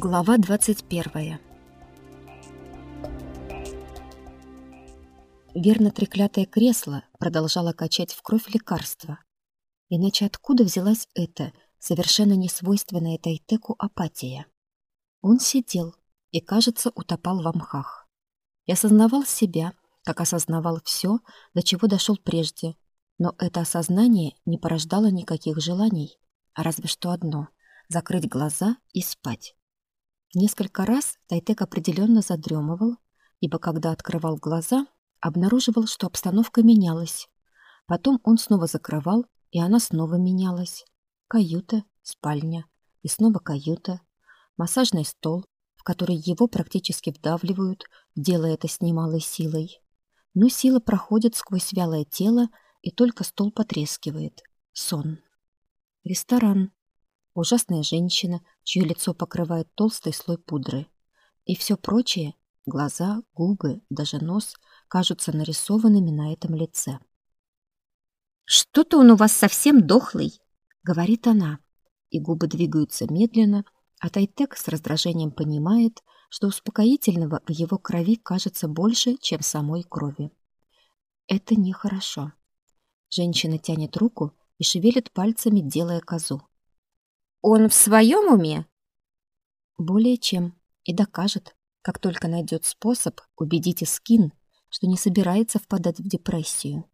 Глава 21 Верно треклятое кресло продолжало качать в кровь лекарства. Иначе откуда взялась эта, совершенно несвойственная Тайтеку, апатия? Он сидел и, кажется, утопал в мхах. И осознавал себя, как осознавал все, до чего дошел прежде, но это осознание не порождало никаких желаний, а разве что одно — закрыть глаза и спать. Несколько раз Тайтек определенно задремывал, ибо когда открывал глаза, обнаруживал, что обстановка менялась. Потом он снова закрывал, и она снова менялась. Каюта, спальня, и снова каюта, массажный стол, в который его практически вдавливают, делая это с немалой силой. Но сила проходит сквозь вялое тело, и только стол потрескивает. Сон. Ресторан. Ужасная женщина, чье лицо покрывает толстый слой пудры. И все прочее — глаза, губы, даже нос — кажутся нарисованными на этом лице. «Что-то он у вас совсем дохлый», — говорит она, и губы двигаются медленно, а Тайтек с раздражением понимает, что успокоительного в его крови кажется больше, чем самой крови. Это нехорошо. Женщина тянет руку и шевелит пальцами, делая козу. «Он в своем уме?» Более чем. И докажет, как только найдет способ убедить Искин, что не собирается впадать в депрессию,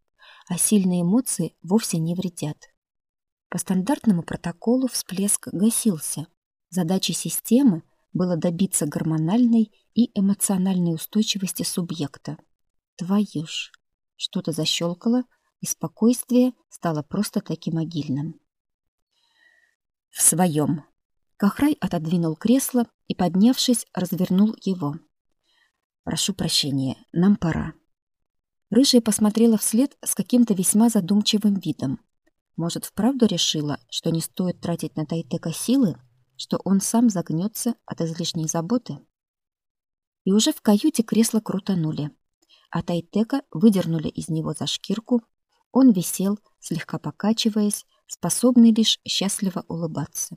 а сильные эмоции вовсе не вредят. По стандартному протоколу всплеск гасился. Задачей системы было добиться гормональной и эмоциональной устойчивости субъекта. Твою ж! Что-то защелкало, и спокойствие стало просто таки могильным. В своем. Кахрай отодвинул кресло и, поднявшись, развернул его. «Прошу прощения, нам пора». Рыжая посмотрела вслед с каким-то весьма задумчивым видом. Может, вправду решила, что не стоит тратить на Тайтека силы, что он сам загнется от излишней заботы? И уже в каюте кресло крутанули, а Тайтека выдернули из него за шкирку он висел, слегка покачиваясь, способный лишь счастливо улыбаться.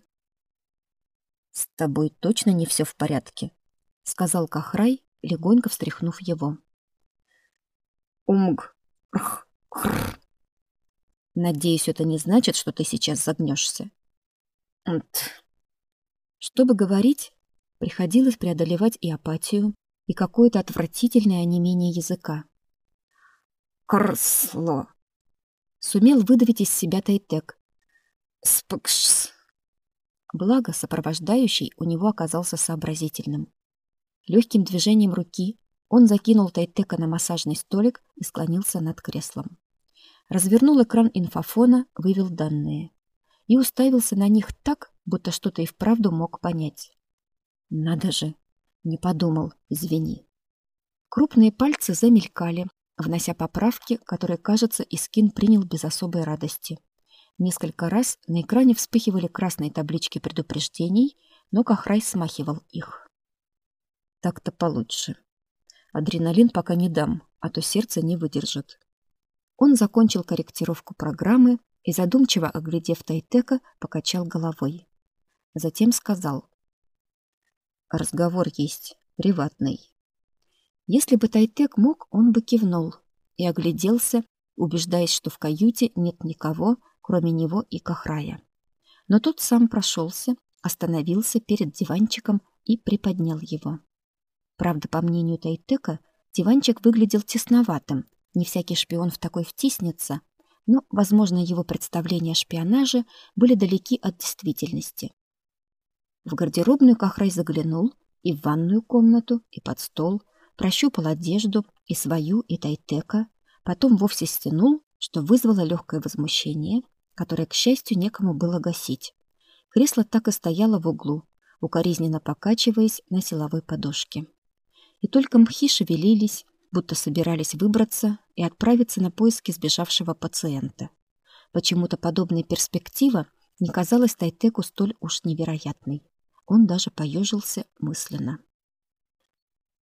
«С тобой точно не все в порядке», — сказал Кахрай, легонько встряхнув его. «Умг! Рх! Хр! Надеюсь, это не значит, что ты сейчас загнешься». «Нт!» Чтобы говорить, приходилось преодолевать и апатию, и какое-то отвратительное онемение языка. «Крсло!» Сумел выдавить из себя Тайтек. Спкшс. Благо, сопровождающий у него оказался сообразительным. Легким движением руки он закинул Тайтека на массажный столик и склонился над креслом. Развернул экран инфофона, вывел данные. И уставился на них так, будто что-то и вправду мог понять. Надо же, не подумал, извини. Крупные пальцы замелькали, внося поправки, которые, кажется, Искин принял без особой радости. Несколько раз на экране вспыхивали красные таблички предупреждений, но Кахрай смахивал их. Так-то получше. Адреналин пока не дам, а то сердце не выдержит. Он закончил корректировку программы и, задумчиво оглядев Тайтека, покачал головой. Затем сказал. «Разговор есть, приватный. Если бы Тайтек мог, он бы кивнул и огляделся, убеждаясь, что в каюте нет никого, кроме него и Кахрая. Но тот сам прошелся, остановился перед диванчиком и приподнял его. Правда, по мнению Тайтека, диванчик выглядел тесноватым, не всякий шпион в такой втиснется, но, возможно, его представления о шпионаже были далеки от действительности. В гардеробную Кахрай заглянул и в ванную комнату, и под стол, прощупал одежду и свою, и Тайтека, потом вовсе стянул, что вызвало легкое возмущение, которое, к счастью, некому было гасить. Кресло так и стояло в углу, укоризненно покачиваясь на силовой подушке. И только мхи шевелились, будто собирались выбраться и отправиться на поиски сбежавшего пациента. Почему-то подобная перспектива не казалась Тайтеку столь уж невероятной. Он даже поежился мысленно.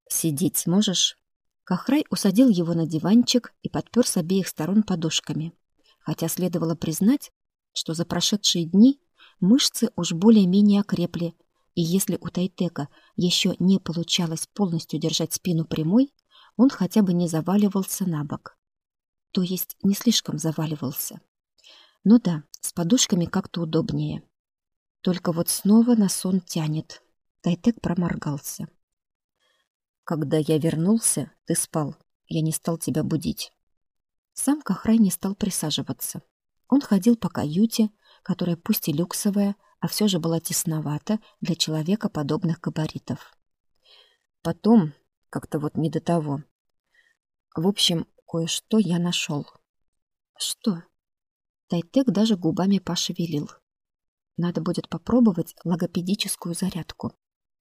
«Сидеть сможешь?» Кахрай усадил его на диванчик и подпер с обеих сторон подушками. Хотя следовало признать, что за прошедшие дни мышцы уж более-менее окрепли, И если у Тайтека еще не получалось полностью держать спину прямой, он хотя бы не заваливался на бок. То есть не слишком заваливался. Ну да, с подушками как-то удобнее. Только вот снова на сон тянет. Тайтек проморгался. Когда я вернулся, ты спал. Я не стал тебя будить. Сам Кахрай не стал присаживаться. Он ходил по каюте, которая пусть и люксовая, а все же была тесновата для человека подобных габаритов. Потом, как-то вот не до того. В общем, кое-что я нашел. Что? Тайтек даже губами пошевелил. Надо будет попробовать логопедическую зарядку.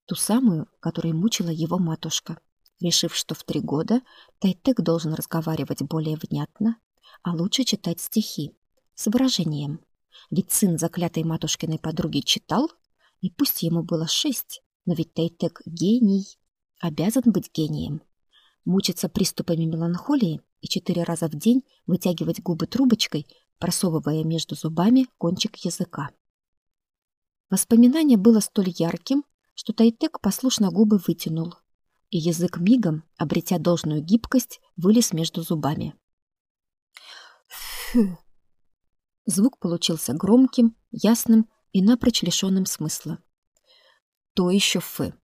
Ту самую, которой мучила его матушка, решив, что в три года Тайтек должен разговаривать более внятно, а лучше читать стихи с выражением. Ведь сын заклятой матушкиной подруги читал, и пусть ему было шесть, но ведь Тайтек гений, обязан быть гением. Мучиться приступами меланхолии и четыре раза в день вытягивать губы трубочкой просовывая между зубами кончик языка. Воспоминание было столь ярким, что Тайтек послушно губы вытянул, и язык мигом, обретя должную гибкость, вылез между зубами. Фу. Звук получился громким, ясным и напрочь лишенным смысла. То еще фы.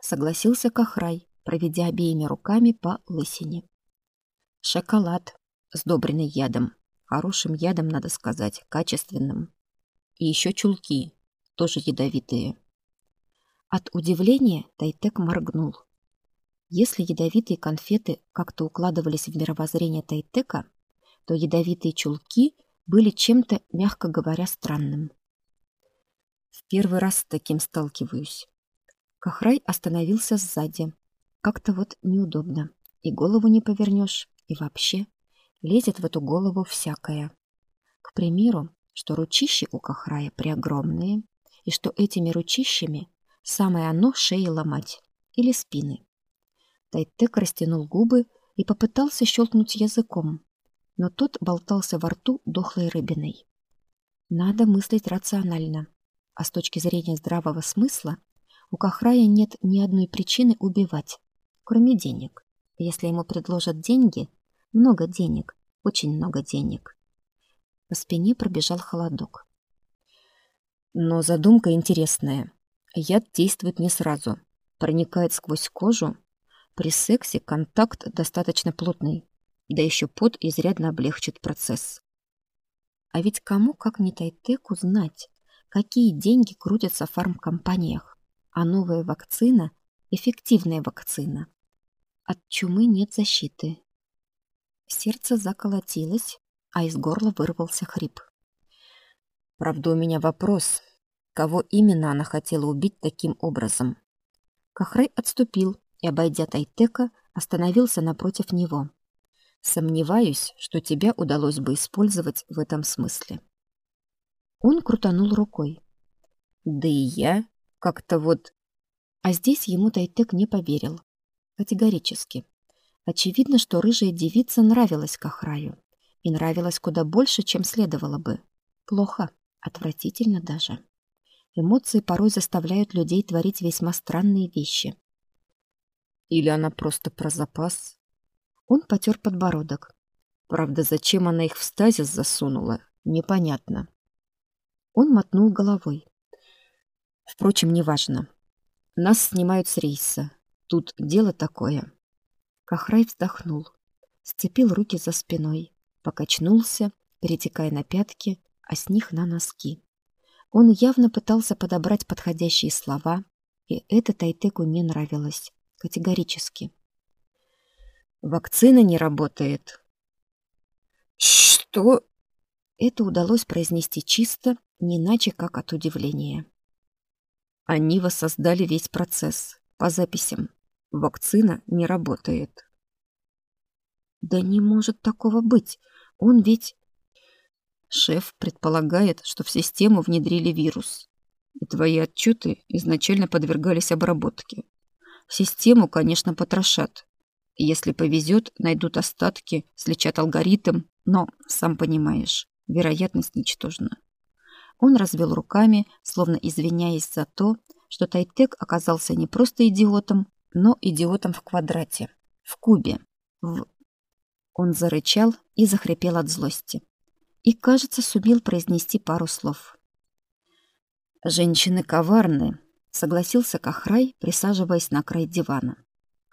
Согласился Кахрай, проведя обеими руками по лысине. Шоколад, сдобренный ядом. Хорошим ядом, надо сказать, качественным. И еще чулки, тоже ядовитые. От удивления Тайтек моргнул. Если ядовитые конфеты как-то укладывались в мировоззрение Тайтека, то ядовитые чулки были чем-то, мягко говоря, странным. В первый раз с таким сталкиваюсь. Кахрай остановился сзади. Как-то вот неудобно. И голову не повернешь, и вообще лезет в эту голову всякое. К примеру, что ручищи у Кахрая преогромные, и что этими ручищами самое оно шеи ломать или спины. Тайтек растянул губы и попытался щелкнуть языком, но тот болтался во рту дохлой рыбиной. Надо мыслить рационально, а с точки зрения здравого смысла у Кахрая нет ни одной причины убивать, кроме денег. Если ему предложат деньги, много денег, очень много денег. По спине пробежал холодок. Но задумка интересная. Яд действует не сразу. Проникает сквозь кожу. При сексе контакт достаточно плотный. Да еще пот изрядно облегчит процесс. А ведь кому, как не Тайтеку, знать, какие деньги крутятся в фармкомпаниях. А новая вакцина – эффективная вакцина. От чумы нет защиты. Сердце заколотилось, а из горла вырвался хрип. Правда, у меня вопрос. Кого именно она хотела убить таким образом? Кахрай отступил и, обойдя Тайтека, остановился напротив него. Сомневаюсь, что тебя удалось бы использовать в этом смысле. Он крутанул рукой. Да и я как-то вот... А здесь ему Тайтек не поверил. Категорически. Очевидно, что рыжая девица нравилась Кахраю. И нравилась куда больше, чем следовало бы. Плохо, отвратительно даже. Эмоции порой заставляют людей творить весьма странные вещи. Или она просто про запас? Он потер подбородок. Правда, зачем она их в стазис засунула, непонятно. Он мотнул головой. Впрочем, неважно. Нас снимают с рейса. Тут дело такое. Кахрай вздохнул, сцепил руки за спиной, покачнулся, перетекая на пятки, а с них на носки. Он явно пытался подобрать подходящие слова, и это Тайтеку не нравилось, категорически. «Вакцина не работает». «Что?» Это удалось произнести чисто, не иначе как от удивления. Они воссоздали весь процесс, по записям. Вакцина не работает. Да не может такого быть. Он ведь... Шеф предполагает, что в систему внедрили вирус. И твои отчеты изначально подвергались обработке. Систему, конечно, потрошат. Если повезет, найдут остатки, слечат алгоритм, но, сам понимаешь, вероятность ничтожна. Он развел руками, словно извиняясь за то, что Тайтек оказался не просто идиотом, но идиотом в квадрате, в кубе, в... Он зарычал и захрипел от злости. И, кажется, сумел произнести пару слов. «Женщины коварны», — согласился Кахрай, присаживаясь на край дивана.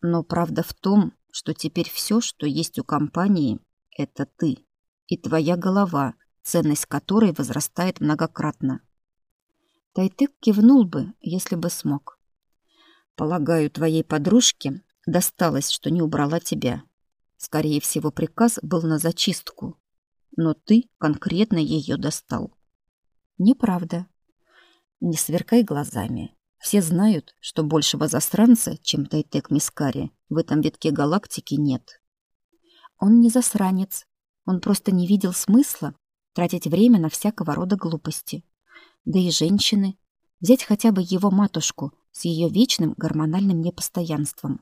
«Но правда в том, что теперь все, что есть у компании, — это ты и твоя голова, ценность которой возрастает многократно. Тайтык кивнул бы, если бы смог. Полагаю, твоей подружке досталось, что не убрала тебя. Скорее всего, приказ был на зачистку, но ты конкретно ее достал. Неправда. Не сверкай глазами. Все знают, что большего засранца, чем Тайтек Мискари, в этом витке галактики нет. Он не засранец. Он просто не видел смысла тратить время на всякого рода глупости да и женщины. Взять хотя бы его матушку с ее вечным гормональным непостоянством.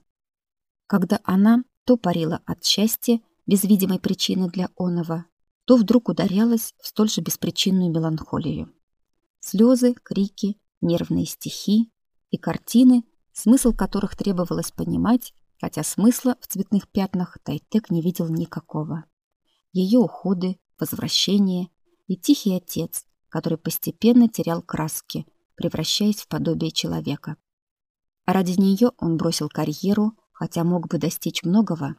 Когда она то парила от счастья без видимой причины для оного, то вдруг ударялась в столь же беспричинную меланхолию. Слезы, крики, нервные стихи и картины, смысл которых требовалось понимать, хотя смысла в цветных пятнах Тайтек не видел никакого. Ее уходы, возвращение и тихий отец, который постепенно терял краски, превращаясь в подобие человека. Ради нее он бросил карьеру, хотя мог бы достичь многого.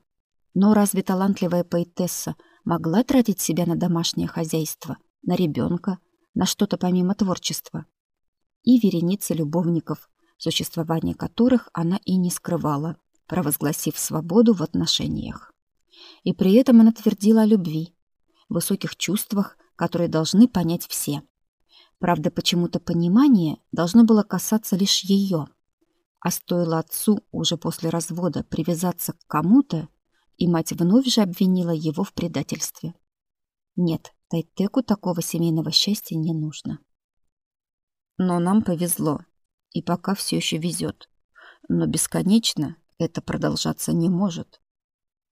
Но разве талантливая поэтесса могла тратить себя на домашнее хозяйство, на ребенка, на что-то помимо творчества? И вереница любовников, существование которых она и не скрывала, провозгласив свободу в отношениях. И при этом она твердила о любви, высоких чувствах, которые должны понять все. Правда, почему-то понимание должно было касаться лишь ее. А стоило отцу уже после развода привязаться к кому-то, и мать вновь же обвинила его в предательстве. Нет, Тайтеку такого семейного счастья не нужно. Но нам повезло, и пока все еще везет. Но бесконечно это продолжаться не может.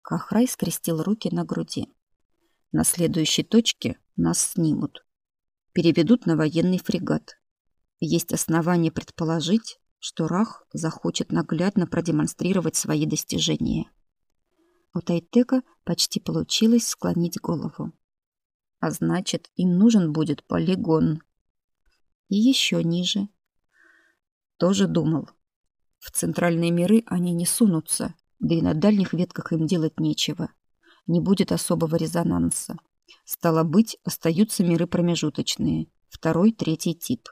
Кахрай скрестил руки на груди. На следующей точке нас снимут. Переведут на военный фрегат. Есть основания предположить, что Рах захочет наглядно продемонстрировать свои достижения. У Тайтека почти получилось склонить голову. А значит, им нужен будет полигон. И еще ниже. Тоже думал. В центральные миры они не сунутся, да и на дальних ветках им делать нечего не будет особого резонанса. Стало быть, остаются миры промежуточные, второй, третий тип.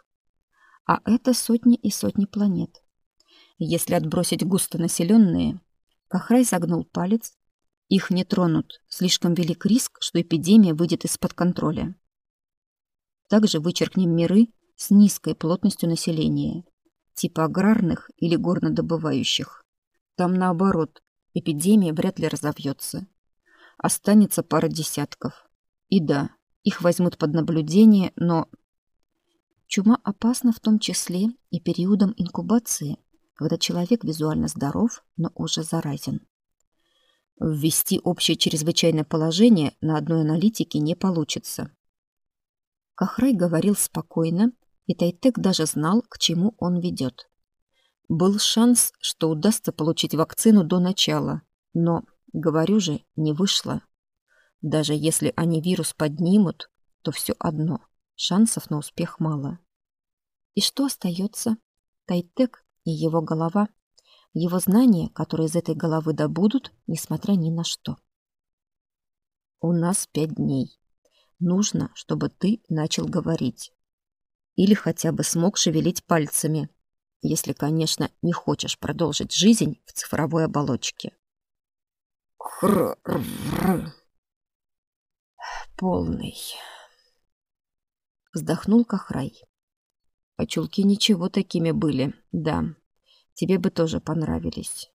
А это сотни и сотни планет. Если отбросить густонаселенные, Кахрай загнул палец, их не тронут, слишком велик риск, что эпидемия выйдет из-под контроля. Также вычеркнем миры с низкой плотностью населения, типа аграрных или горнодобывающих. Там наоборот, эпидемия вряд ли разовьется. Останется пара десятков. И да, их возьмут под наблюдение, но... Чума опасна в том числе и периодом инкубации, когда человек визуально здоров, но уже заразен. Ввести общее чрезвычайное положение на одной аналитике не получится. Кахрай говорил спокойно, и Тайтек даже знал, к чему он ведет. Был шанс, что удастся получить вакцину до начала, но Говорю же, не вышло. Даже если они вирус поднимут, то все одно. Шансов на успех мало. И что остается? Тайтек и его голова, его знания, которые из этой головы добудут, несмотря ни на что. У нас пять дней. Нужно, чтобы ты начал говорить. Или хотя бы смог шевелить пальцами, если, конечно, не хочешь продолжить жизнь в цифровой оболочке. Хр-р-р. Полный. Вздохнул Кахрай. А чулки ничего такими были, да. Тебе бы тоже понравились.